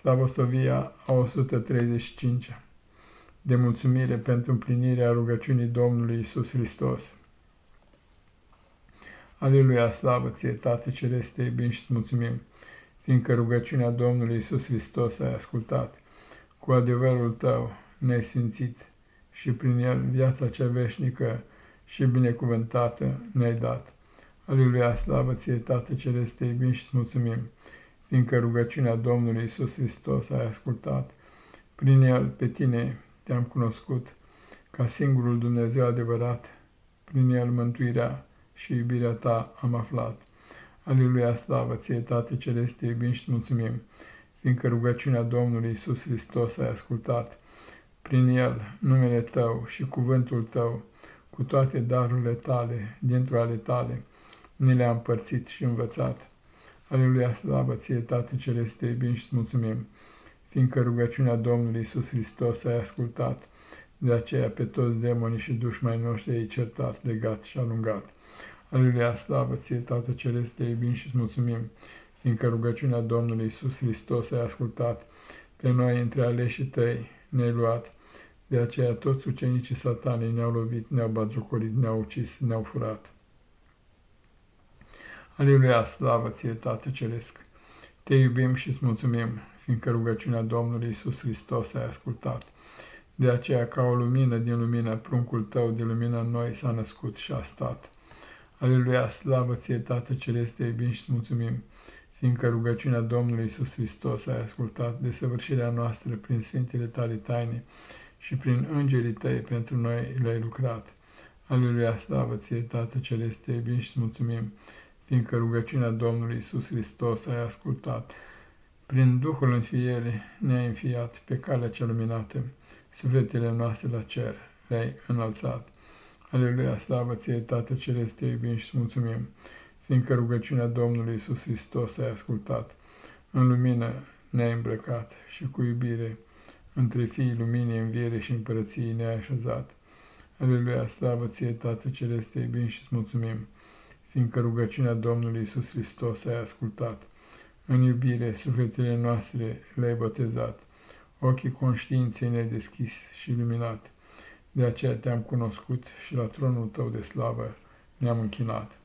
Slavosovia a 135-a de mulțumire pentru împlinirea rugăciunii Domnului Isus Hristos. Aleluia, slavă ție, Tată Celeste, te iubim și mulțumim, fiindcă rugăciunea Domnului Isus Hristos ai ascultat. Cu adevărul tău ne-ai sfințit și prin el viața cea veșnică și binecuvântată ne-ai dat. Aleluia, slavă ție, Tată Celeste, te iubim și mulțumim, fiindcă rugăciunea Domnului Isus Hristos ai ascultat. Prin el, pe tine, te-am cunoscut ca singurul Dumnezeu adevărat, prin el mântuirea și iubirea ta am aflat. Aleluia, slavă ție, Tată Celeste, iubim și mulțumim, fiindcă rugăciunea Domnului Isus Hristos ai ascultat. Prin el, numele tău și cuvântul tău, cu toate darurile tale, dintr-o ale tale, ni le-a împărțit și învățat. Aleluia, slavă ție, Tată Celeste, iubim și mulțumim, fiindcă rugăciunea Domnului Isus Hristos ai ascultat, de aceea pe toți demonii și dușmai noștri ai certat, legat și alungat. Aleluia, slavă ție, Tată Celeste, iubim și mulțumim, fiindcă rugăciunea Domnului Isus Hristos ai ascultat, pe noi între aleșii tăi ne-ai luat, de aceea toți ucenicii satanei ne-au lovit, ne-au batjocorit, ne-au ucis, ne-au furat. Aleluia, slavă ție, Tată Celesc! Te iubim și îți mulțumim, fiindcă rugăciunea Domnului Isus Hristos ai ascultat. De aceea, ca o lumină din lumină, pruncul tău de lumină în noi s-a născut și a stat. Aleluia, slavă ție, Tată Celeste, te iubim și îți mulțumim, fiindcă rugăciunea Domnului Isus Hristos ai ascultat de săvârșirea noastră prin Sfintele tale taine și prin îngerii tăi pentru noi le-ai lucrat. Aleluia, slavă ție, Tată Celeste, te iubim și îți mulțumim, fiindcă rugăciunea Domnului Isus Hristos ai ascultat. Prin Duhul înfierii ne-ai înfiat pe calea cea luminată, sufletele noastre la cer le-ai înălțat. Aleluia, slavă ție, Tată Celeste, te iubim și mulțumim, fiindcă rugăciunea Domnului Isus Hristos ai ascultat. În lumină ne-ai îmbrăcat și cu iubire, între fiii luminii, înviere și împărăției ne-ai așezat. Aleluia, slavă ție, Tată Celeste, te iubim și mulțumim, fiindcă rugăciunea Domnului Isus Hristos ai ascultat. În iubire, sufletele noastre le-ai botezat, ochii conștiinței ne-ai deschis și luminat. De aceea te-am cunoscut și la tronul tău de slavă ne-am închinat.